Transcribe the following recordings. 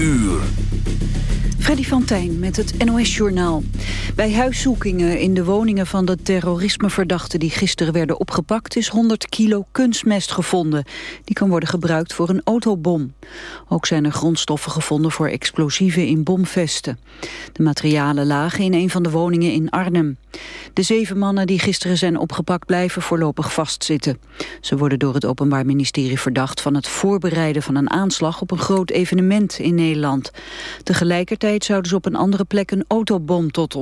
uur. Freddy van met het NOS-journaal. Bij huiszoekingen in de woningen van de terrorismeverdachten... die gisteren werden opgepakt, is 100 kilo kunstmest gevonden. Die kan worden gebruikt voor een autobom. Ook zijn er grondstoffen gevonden voor explosieven in bomvesten. De materialen lagen in een van de woningen in Arnhem. De zeven mannen die gisteren zijn opgepakt blijven voorlopig vastzitten. Ze worden door het Openbaar Ministerie verdacht... van het voorbereiden van een aanslag op een groot evenement in Nederland. Tegelijkertijd zouden ze op een andere plek een autobom tot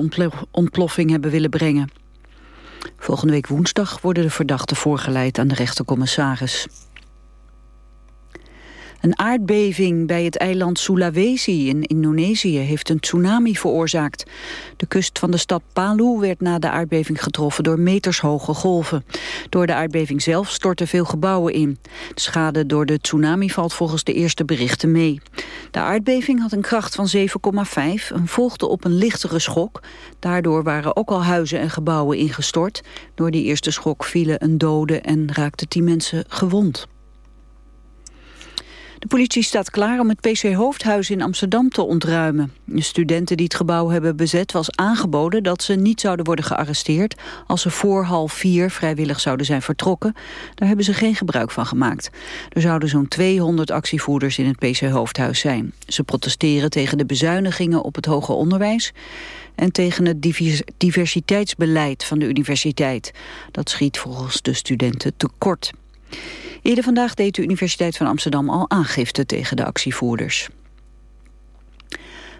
ontploffing hebben willen brengen. Volgende week woensdag worden de verdachten voorgeleid aan de rechtercommissaris. Een aardbeving bij het eiland Sulawesi in Indonesië heeft een tsunami veroorzaakt. De kust van de stad Palu werd na de aardbeving getroffen door metershoge golven. Door de aardbeving zelf stortten veel gebouwen in. De schade door de tsunami valt volgens de eerste berichten mee. De aardbeving had een kracht van 7,5 en volgde op een lichtere schok. Daardoor waren ook al huizen en gebouwen ingestort. Door die eerste schok vielen een dode en raakten tien mensen gewond. De politie staat klaar om het PC Hoofdhuis in Amsterdam te ontruimen. De studenten die het gebouw hebben bezet was aangeboden dat ze niet zouden worden gearresteerd als ze voor half vier vrijwillig zouden zijn vertrokken. Daar hebben ze geen gebruik van gemaakt. Er zouden zo'n 200 actievoerders in het PC Hoofdhuis zijn. Ze protesteren tegen de bezuinigingen op het hoger onderwijs en tegen het diversiteitsbeleid van de universiteit. Dat schiet volgens de studenten tekort. Eerder vandaag deed de Universiteit van Amsterdam al aangifte tegen de actievoerders.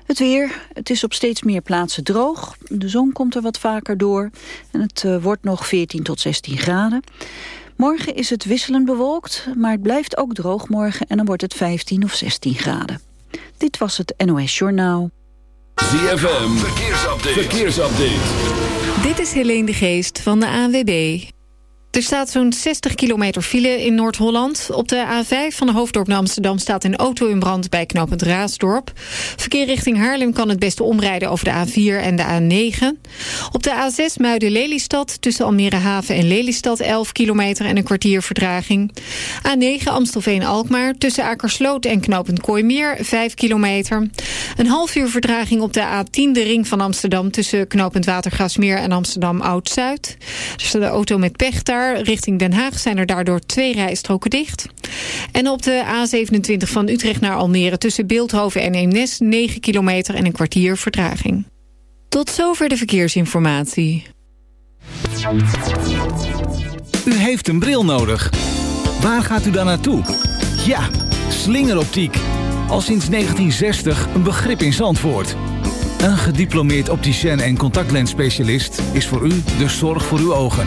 Het weer, het is op steeds meer plaatsen droog. De zon komt er wat vaker door en het uh, wordt nog 14 tot 16 graden. Morgen is het wisselend bewolkt, maar het blijft ook droog morgen... en dan wordt het 15 of 16 graden. Dit was het NOS Journaal. ZFM, verkeersupdate. verkeersupdate. Dit is Helene de Geest van de ANWB. Er staat zo'n 60 kilometer file in Noord-Holland. Op de A5 van de hoofddorp naar Amsterdam staat een auto in brand bij knooppunt Raasdorp. Verkeer richting Haarlem kan het beste omrijden over de A4 en de A9. Op de A6 Muiden-Lelystad tussen Almere Haven en Lelystad 11 kilometer en een kwartier verdraging. A9 Amstelveen-Alkmaar tussen Akersloot en knooppunt Kooimeer 5 kilometer. Een half uur verdraging op de A10 de ring van Amsterdam tussen knooppunt Watergraafsmeer en Amsterdam Oud-Zuid. Er staat een auto met pech daar richting Den Haag zijn er daardoor twee rijstroken dicht. En op de A27 van Utrecht naar Almere tussen Beeldhoven en Eemnes 9 kilometer en een kwartier vertraging. Tot zover de verkeersinformatie. U heeft een bril nodig. Waar gaat u dan naartoe? Ja, slingeroptiek. Al sinds 1960 een begrip in Zandvoort. Een gediplomeerd opticien en contactlensspecialist is voor u de zorg voor uw ogen.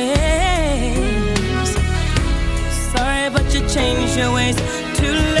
change your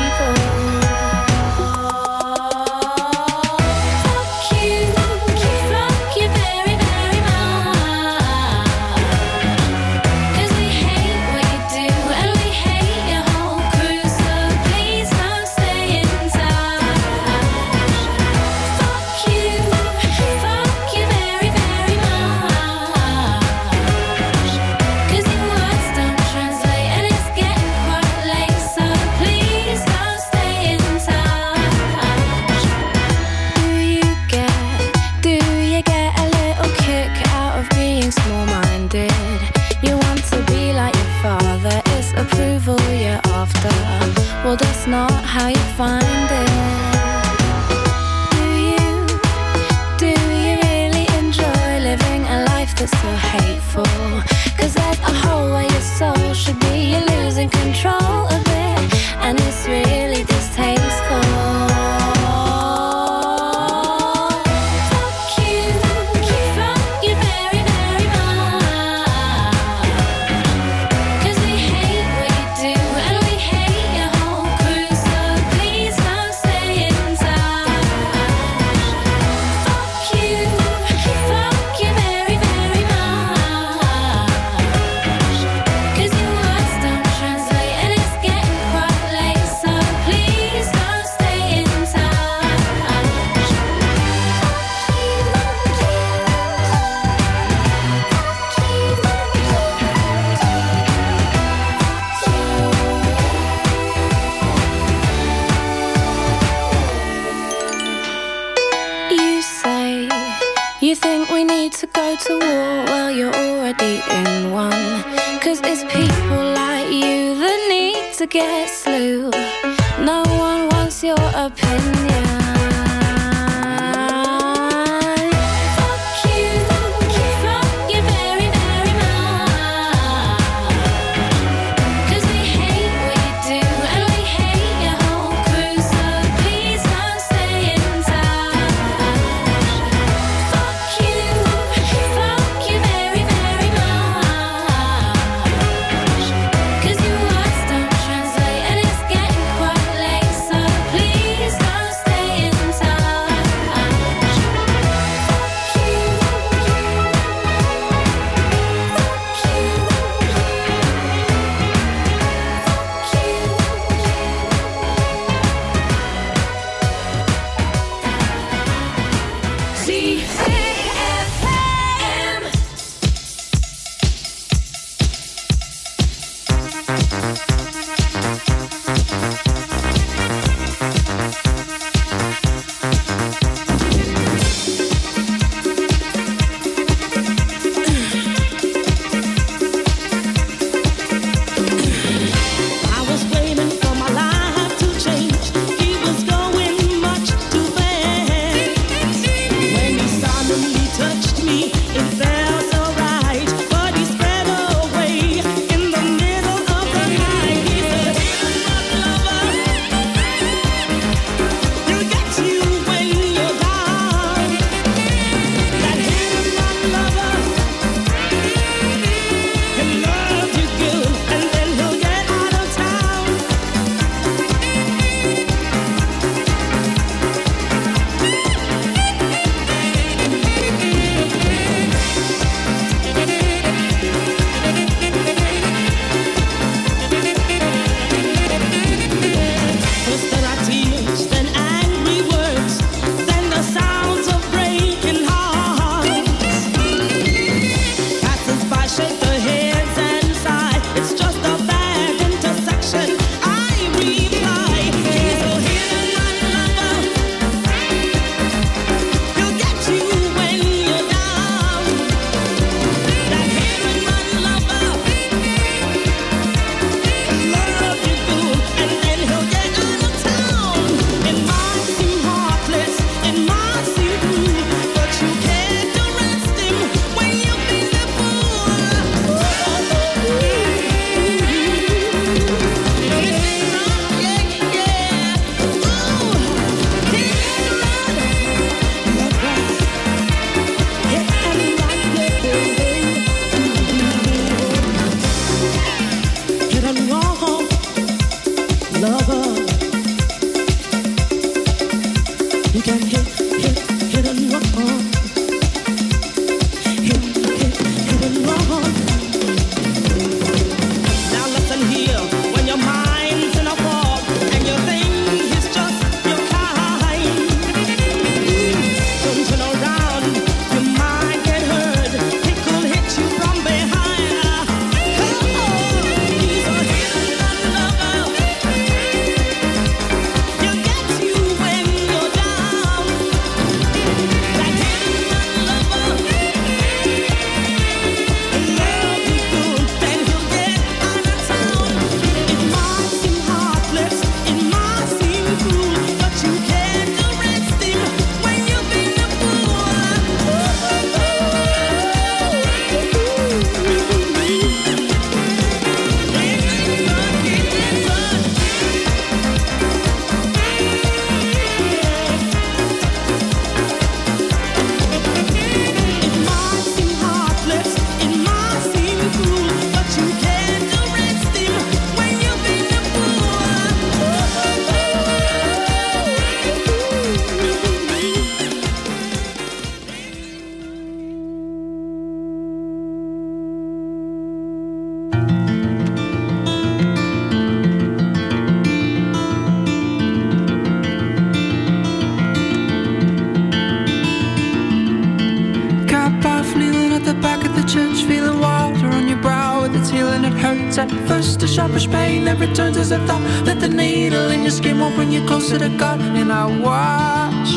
got and I watch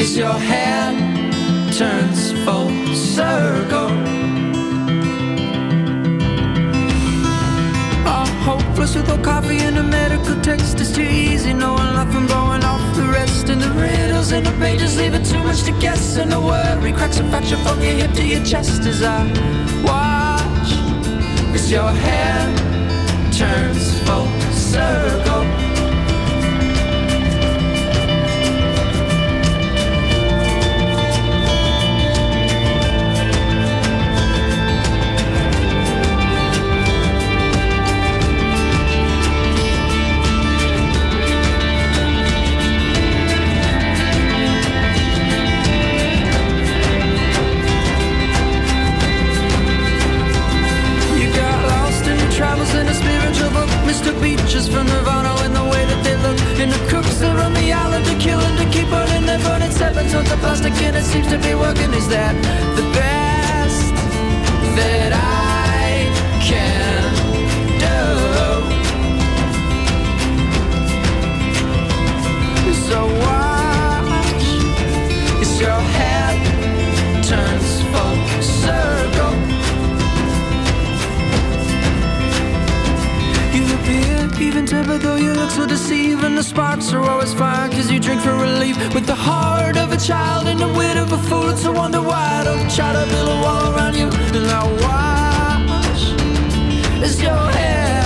as your hand turns full circle. I'm hopeless with no coffee and a medical text. It's too easy knowing life from blowing off the rest. And the riddles in the pages leaving too much to guess. And the worry cracks and fracture from your hip to your chest as I watch as your hand turns full circle. sparks are always fine Cause you drink for relief. With the heart of a child And the wit of a fool It's a wonder why I don't try to build a wall around you. And I watch as your hair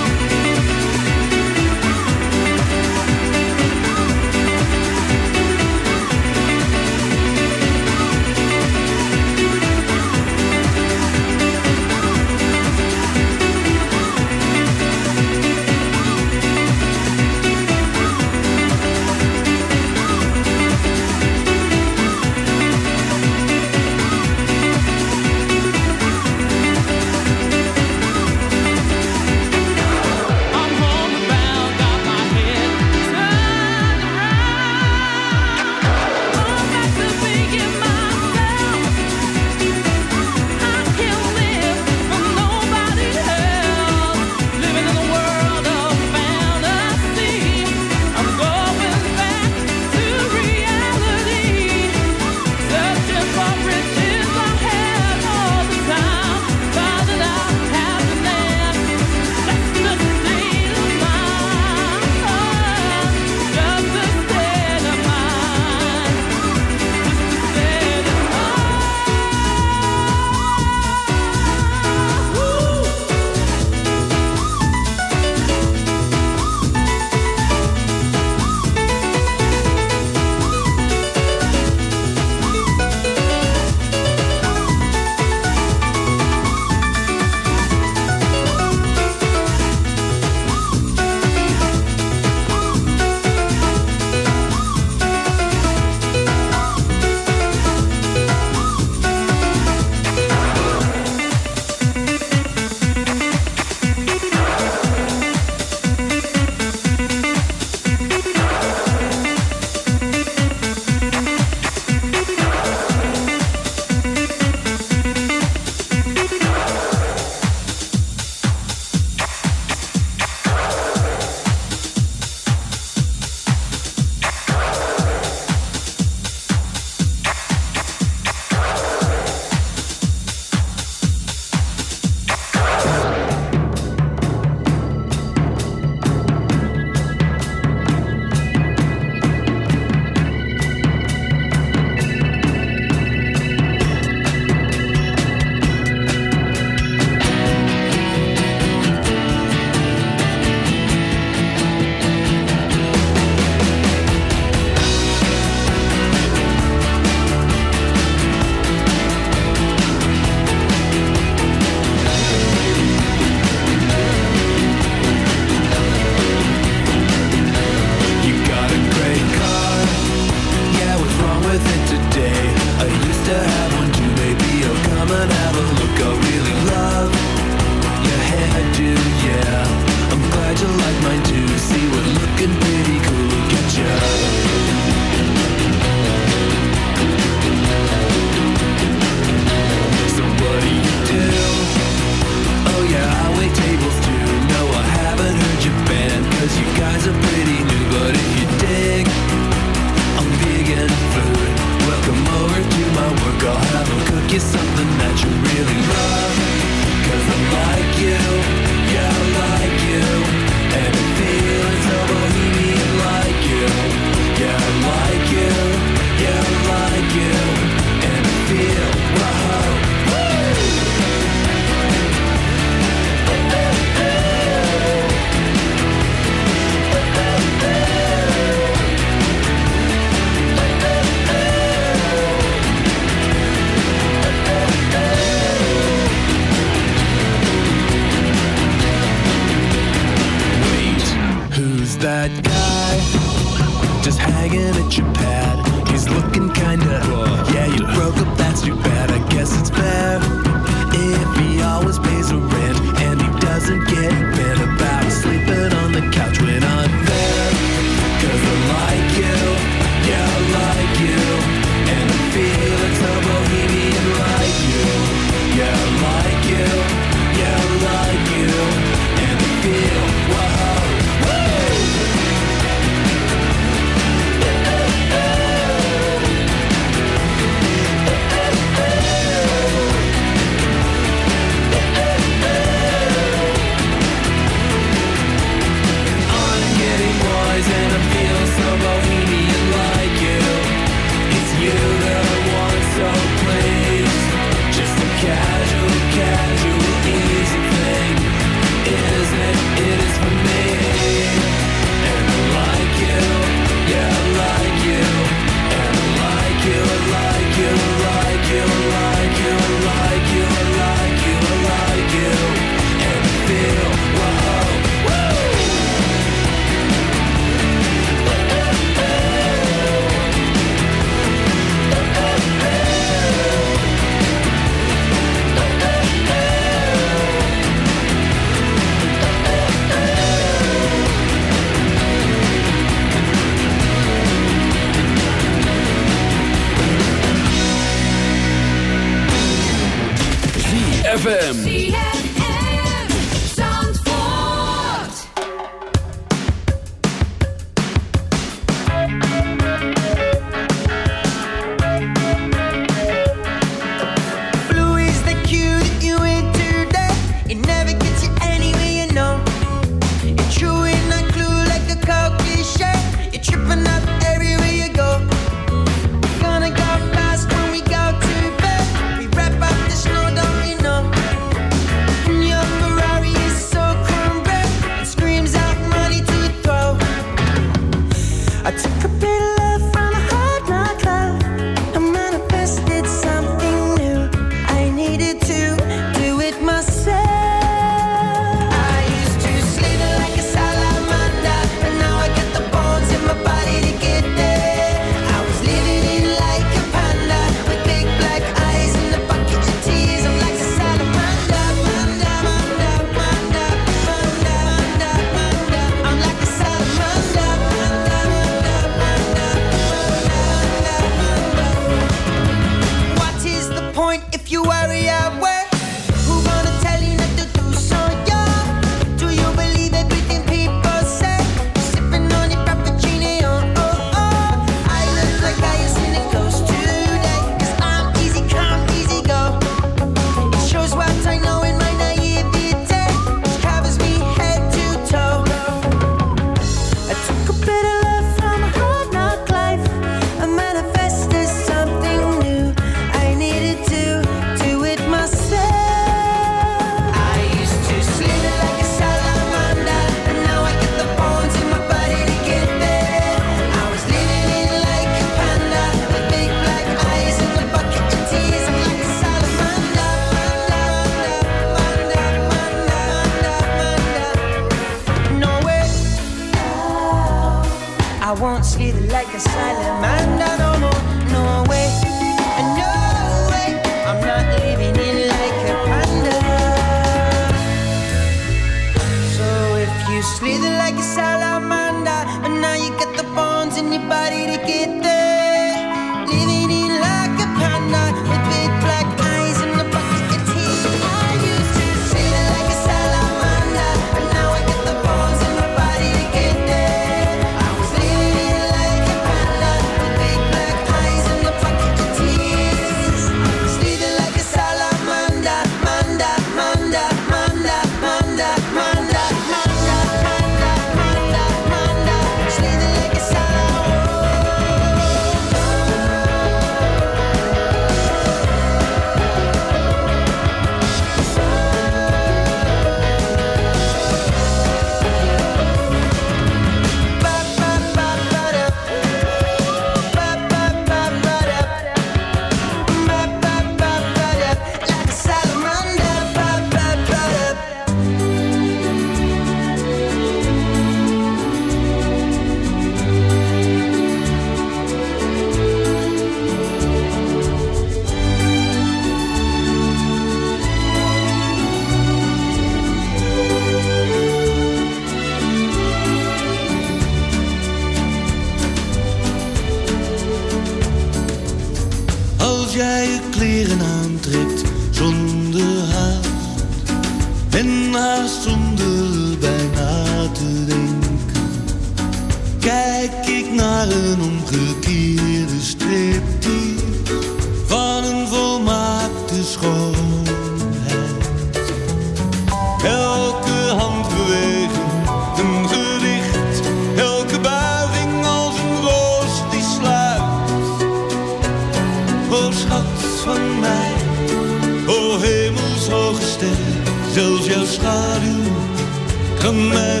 Kan mij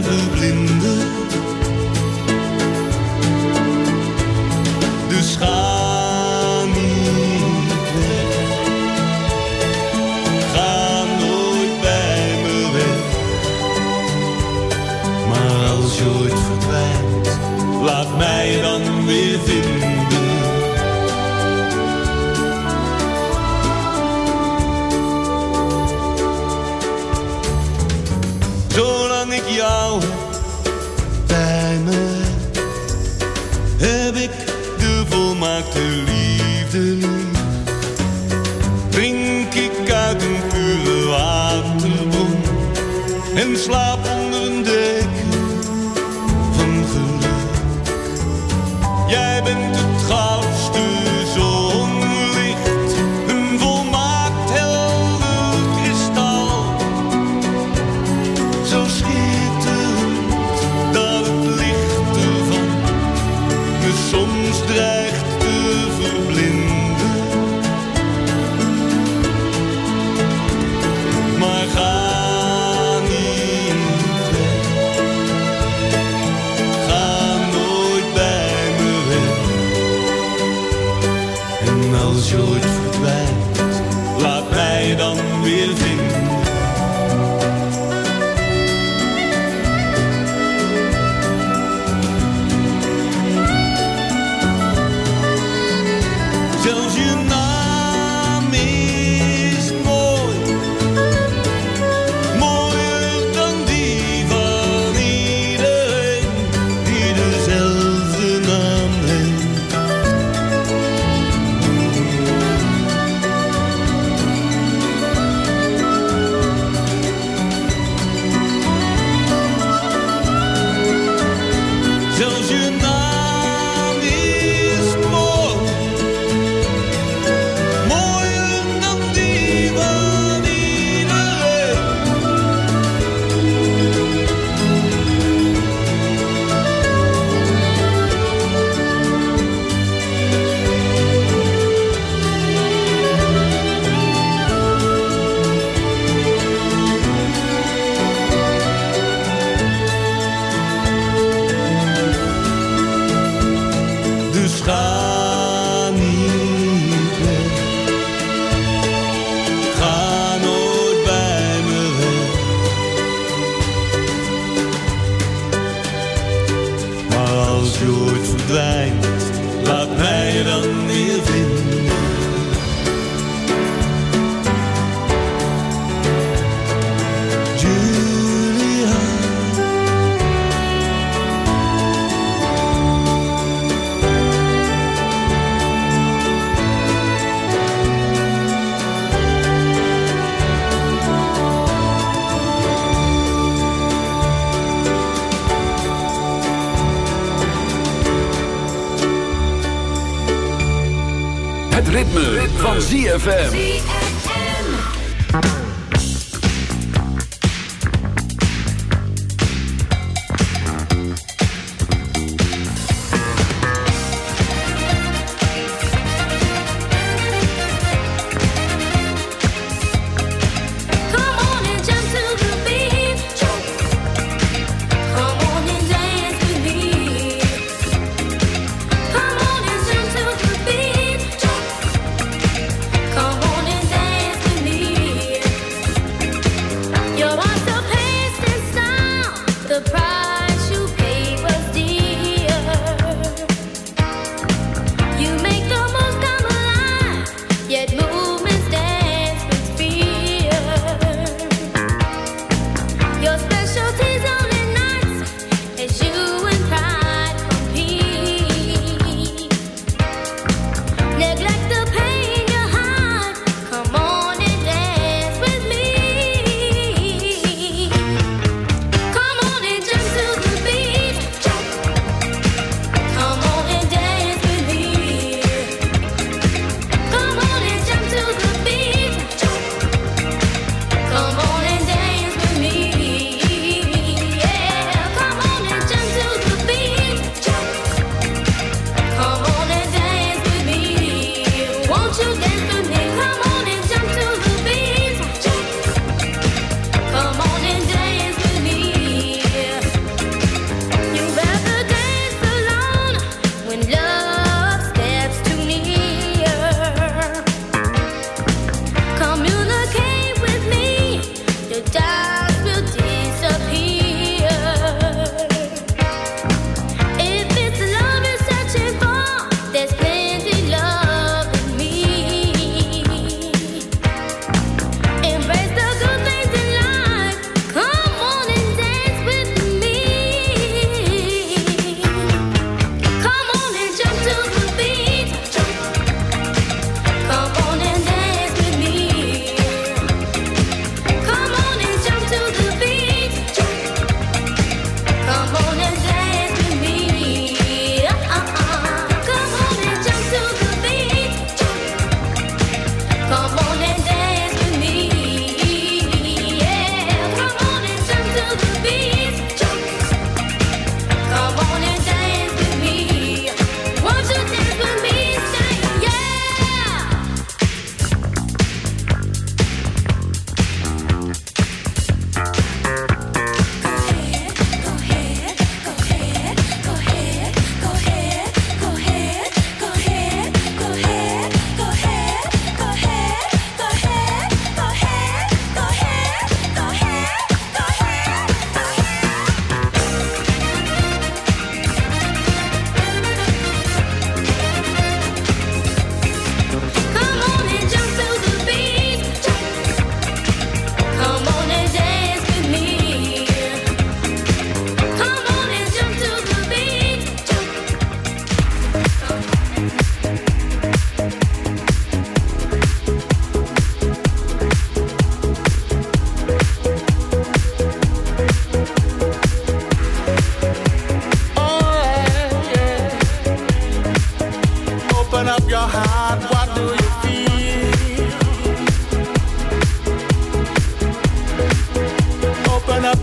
相信爱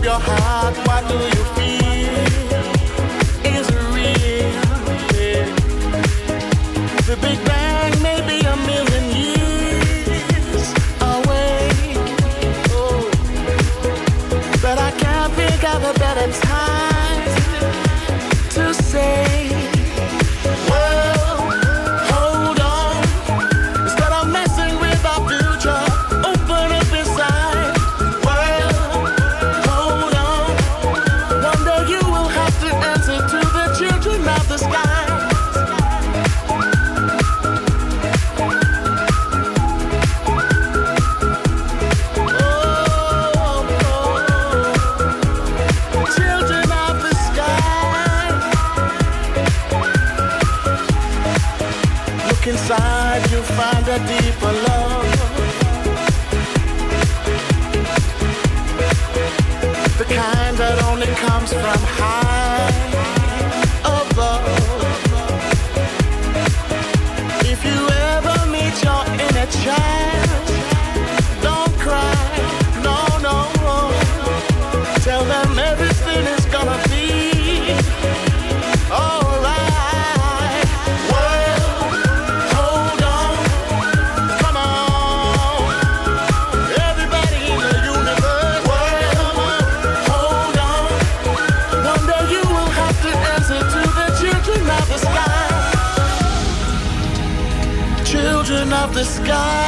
your heart, what do you I'm high. sky.